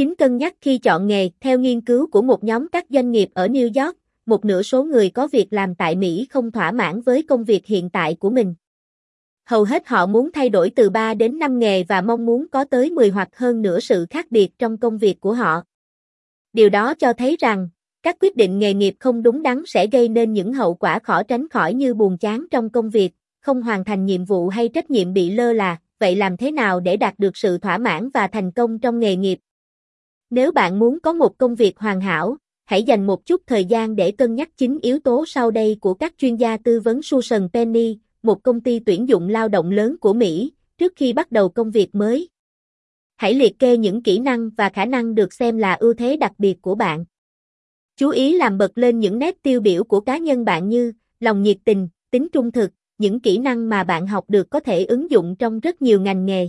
chính cân nhắc khi chọn nghề, theo nghiên cứu của một nhóm các doanh nghiệp ở New York, một nửa số người có việc làm tại Mỹ không thỏa mãn với công việc hiện tại của mình. Hầu hết họ muốn thay đổi từ 3 đến 5 nghề và mong muốn có tới 10 hoặc hơn nửa sự khác biệt trong công việc của họ. Điều đó cho thấy rằng, các quyết định nghề nghiệp không đúng đắn sẽ gây nên những hậu quả khó tránh khỏi như buồn chán trong công việc, không hoàn thành nhiệm vụ hay trách nhiệm bị lơ là, vậy làm thế nào để đạt được sự thỏa mãn và thành công trong nghề nghiệp? Nếu bạn muốn có một công việc hoàn hảo, hãy dành một chút thời gian để cân nhắc chính yếu tố sau đây của các chuyên gia tư vấn Susan Penny, một công ty tuyển dụng lao động lớn của Mỹ, trước khi bắt đầu công việc mới. Hãy liệt kê những kỹ năng và khả năng được xem là ưu thế đặc biệt của bạn. Chú ý làm bật lên những nét tiêu biểu của cá nhân bạn như lòng nhiệt tình, tính trung thực, những kỹ năng mà bạn học được có thể ứng dụng trong rất nhiều ngành nghề.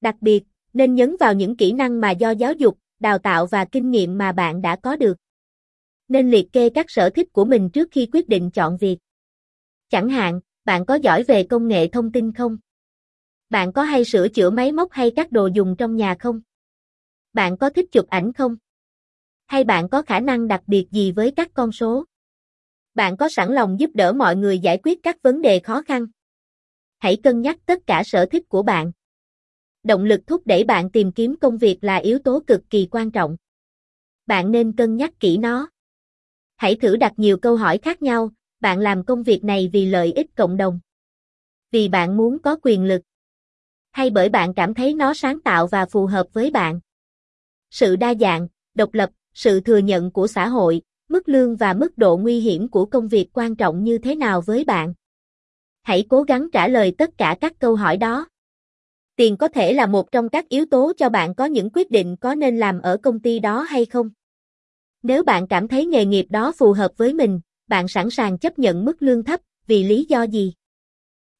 Đặc biệt, nên nhấn vào những kỹ năng mà do giáo dục, đào tạo và kinh nghiệm mà bạn đã có được. Nên liệt kê các sở thích của mình trước khi quyết định chọn việc. Chẳng hạn, bạn có giỏi về công nghệ thông tin không? Bạn có hay sửa chữa máy móc hay các đồ dùng trong nhà không? Bạn có thích chụp ảnh không? Hay bạn có khả năng đặc biệt gì với các con số? Bạn có sẵn lòng giúp đỡ mọi người giải quyết các vấn đề khó khăn? Hãy cân nhắc tất cả sở thích của bạn. Động lực thúc đẩy bạn tìm kiếm công việc là yếu tố cực kỳ quan trọng. Bạn nên cân nhắc kỹ nó. Hãy thử đặt nhiều câu hỏi khác nhau, bạn làm công việc này vì lợi ích cộng đồng. Vì bạn muốn có quyền lực. Hay bởi bạn cảm thấy nó sáng tạo và phù hợp với bạn. Sự đa dạng, độc lập, sự thừa nhận của xã hội, mức lương và mức độ nguy hiểm của công việc quan trọng như thế nào với bạn? Hãy cố gắng trả lời tất cả các câu hỏi đó. Tiền có thể là một trong các yếu tố cho bạn có những quyết định có nên làm ở công ty đó hay không. Nếu bạn cảm thấy nghề nghiệp đó phù hợp với mình, bạn sẵn sàng chấp nhận mức lương thấp, vì lý do gì?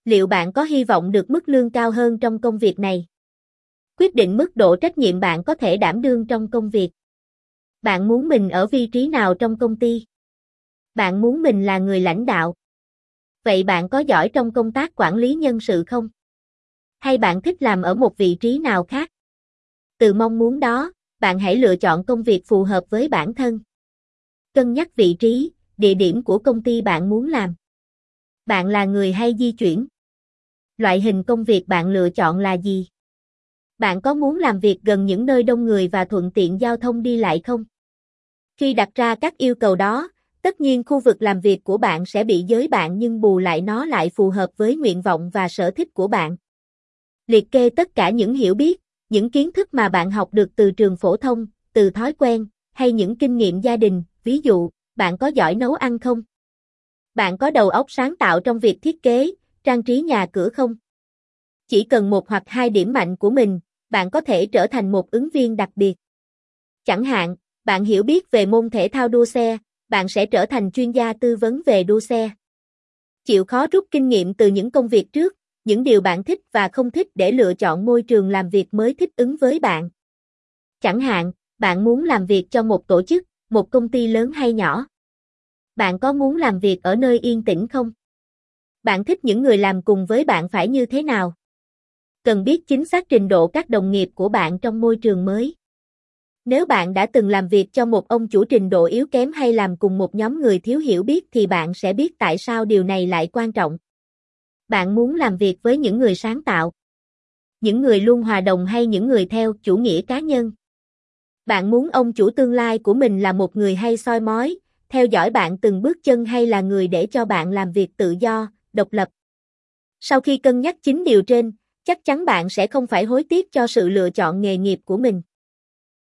Liệu bạn có hy vọng được mức lương cao hơn trong công việc này? Quyết định mức độ trách nhiệm bạn có thể đảm đương trong công việc. Bạn muốn mình ở vị trí nào trong công ty? Bạn muốn mình là người lãnh đạo. Vậy bạn có giỏi trong công tác quản lý nhân sự không? Hay bạn thích làm ở một vị trí nào khác? Từ mong muốn đó, bạn hãy lựa chọn công việc phù hợp với bản thân. Cân nhắc vị trí, địa điểm của công ty bạn muốn làm. Bạn là người hay di chuyển? Loại hình công việc bạn lựa chọn là gì? Bạn có muốn làm việc gần những nơi đông người và thuận tiện giao thông đi lại không? Khi đặt ra các yêu cầu đó, tất nhiên khu vực làm việc của bạn sẽ bị giới bạn nhưng bù lại nó lại phù hợp với nguyện vọng và sở thích của bạn. Liệt kê tất cả những hiểu biết, những kiến thức mà bạn học được từ trường phổ thông, từ thói quen, hay những kinh nghiệm gia đình, ví dụ, bạn có giỏi nấu ăn không? Bạn có đầu óc sáng tạo trong việc thiết kế, trang trí nhà cửa không? Chỉ cần một hoặc hai điểm mạnh của mình, bạn có thể trở thành một ứng viên đặc biệt. Chẳng hạn, bạn hiểu biết về môn thể thao đua xe, bạn sẽ trở thành chuyên gia tư vấn về đua xe. Chịu khó rút kinh nghiệm từ những công việc trước, những điều bạn thích và không thích để lựa chọn môi trường làm việc mới thích ứng với bạn. Chẳng hạn, bạn muốn làm việc cho một tổ chức, một công ty lớn hay nhỏ. Bạn có muốn làm việc ở nơi yên tĩnh không? Bạn thích những người làm cùng với bạn phải như thế nào? Cần biết chính xác trình độ các đồng nghiệp của bạn trong môi trường mới. Nếu bạn đã từng làm việc cho một ông chủ trình độ yếu kém hay làm cùng một nhóm người thiếu hiểu biết thì bạn sẽ biết tại sao điều này lại quan trọng. Bạn muốn làm việc với những người sáng tạo, những người luôn hòa đồng hay những người theo chủ nghĩa cá nhân. Bạn muốn ông chủ tương lai của mình là một người hay soi mói, theo dõi bạn từng bước chân hay là người để cho bạn làm việc tự do, độc lập. Sau khi cân nhắc chính điều trên, chắc chắn bạn sẽ không phải hối tiếc cho sự lựa chọn nghề nghiệp của mình.